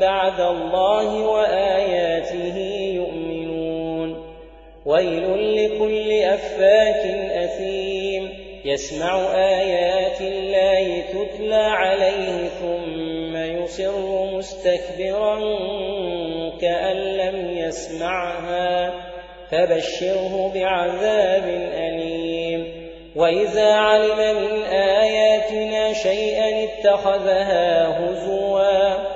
بعد الله وآياته يؤمنون. ويل لكل أفاك أثيم. يسمع آيات الله تتلى عليه ثم يصر مستكبرا كأن لم يسمعها. فبشره بعذاب أليم. وإذا علم من آياتنا شيئا اتخذها هزوا.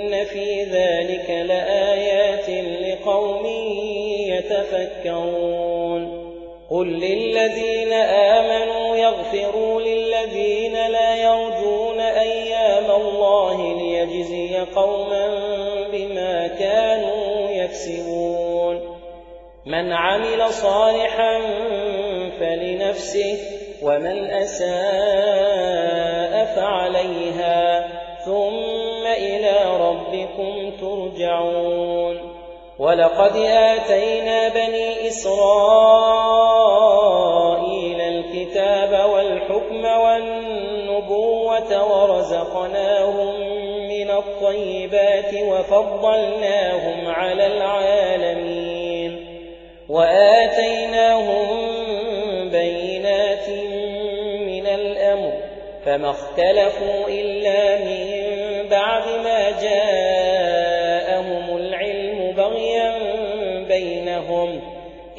في ذلك لآيات لقوم يتفكرون قل للذين آمنوا يغفروا للذين لا يرجون أيام الله ليجزي قوما بما كانوا يكسبون من عمل صالحا فلنفسه ومن أساء فعليها ثم إلى ربكم ترجعون. ولقد آتينا بني إسرائيل الكتاب والحكم والنبوة ورزقناهم من الطيبات وفضلناهم على العالمين. وآتيناهم بينات من الأمر فما اختلفوا إلا من بعد ما جاءهم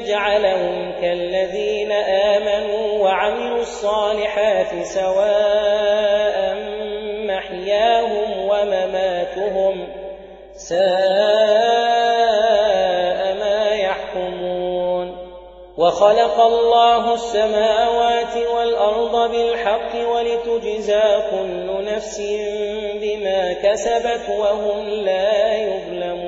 نجعلهم كالذين آمنوا وعملوا الصالحات سواء محياهم ومماتهم ساء ما يحكمون. وخلق الله السماوات والأرض بالحق ولتجزى كل نفس بما كسبت وهم لا يظلمون.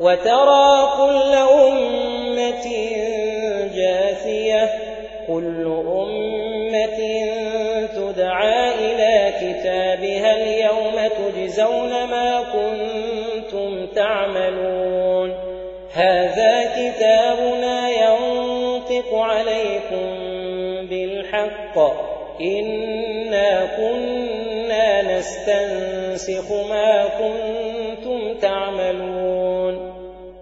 وترى كل أمة جاثية كل أمة تدعى إلى كتابها اليوم تجزون ما كنتم تعملون. هذا كتابنا ينطق عليكم بالحق. إنا كنا نستنسخ ما كنتم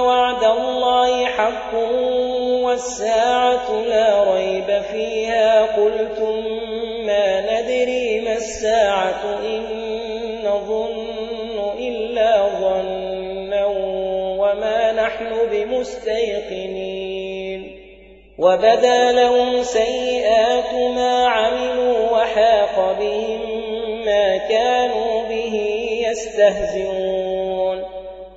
وعد الله حق والساعة لا ريب فيها. قلتم ما ندري ما الساعة إن نظن إلا ظنا وما نحن بمستيقنين. وبدا لهم سيئات ما عملوا وحاق بهم ما كانوا به يستهزئون.